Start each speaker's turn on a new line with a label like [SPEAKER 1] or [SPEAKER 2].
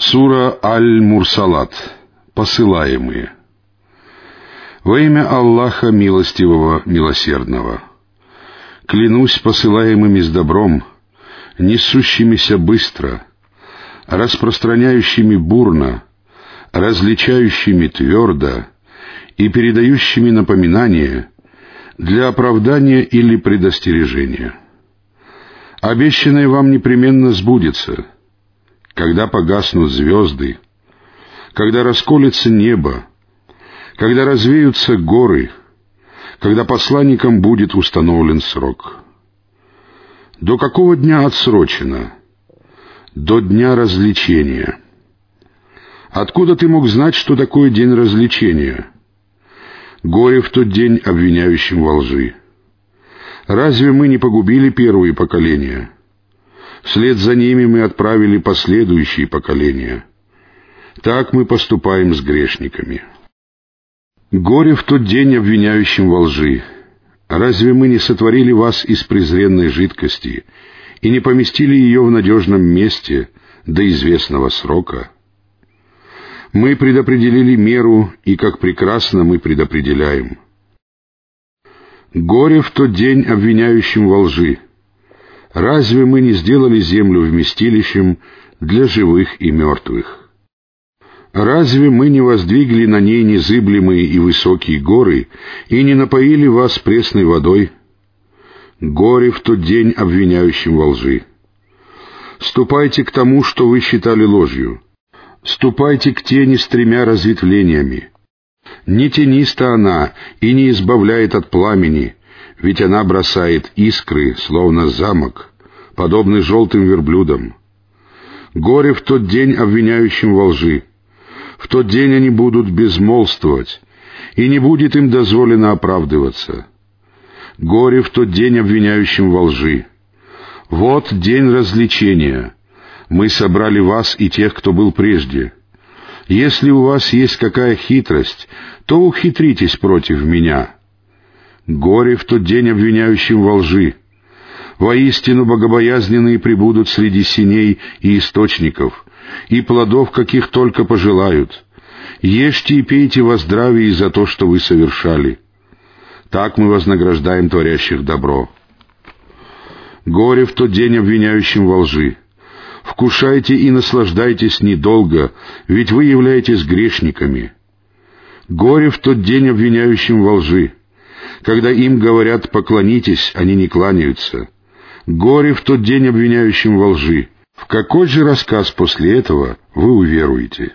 [SPEAKER 1] Сура Аль-Мурсалат. Посылаемые. Во имя Аллаха Милостивого, Милосердного. Клянусь посылаемыми с добром, несущимися быстро, распространяющими бурно, различающими твердо и передающими напоминания для оправдания или предостережения. Обещанное вам непременно сбудется — когда погаснут звезды, когда расколется небо, когда развеются горы, когда посланникам будет установлен срок. До какого дня отсрочено? До дня развлечения. Откуда ты мог знать, что такое день развлечения? Горе в тот день обвиняющим во лжи. Разве мы не погубили первые поколения? Вслед за ними мы отправили последующие поколения. Так мы поступаем с грешниками. Горе в тот день обвиняющим во лжи. Разве мы не сотворили вас из презренной жидкости и не поместили ее в надежном месте до известного срока? Мы предопределили меру, и как прекрасно мы предопределяем. Горе в тот день обвиняющим во лжи. Разве мы не сделали землю вместилищем для живых и мертвых? Разве мы не воздвигли на ней незыблемые и высокие горы и не напоили вас пресной водой? Горе в тот день обвиняющим во лжи. Ступайте к тому, что вы считали ложью. Ступайте к тени с тремя разветвлениями. Не тениста она и не избавляет от пламени, ведь она бросает искры, словно замок, подобный желтым верблюдам. Горе в тот день обвиняющим во лжи. В тот день они будут безмолвствовать, и не будет им дозволено оправдываться. Горе в тот день обвиняющим во лжи. Вот день развлечения. Мы собрали вас и тех, кто был прежде. Если у вас есть какая хитрость, то ухитритесь против меня. Горе в тот день обвиняющим во лжи. Воистину богобоязненные прибудут среди синей и источников, и плодов, каких только пожелают. Ешьте и пейте во здравии за то, что вы совершали. Так мы вознаграждаем творящих добро. Горе в тот день обвиняющим во лжи. Вкушайте и наслаждайтесь недолго, ведь вы являетесь грешниками. Горе в тот день обвиняющим во лжи. Когда им говорят «поклонитесь», они не кланяются. Горе в тот день обвиняющим во лжи. В какой же рассказ после этого вы уверуете?»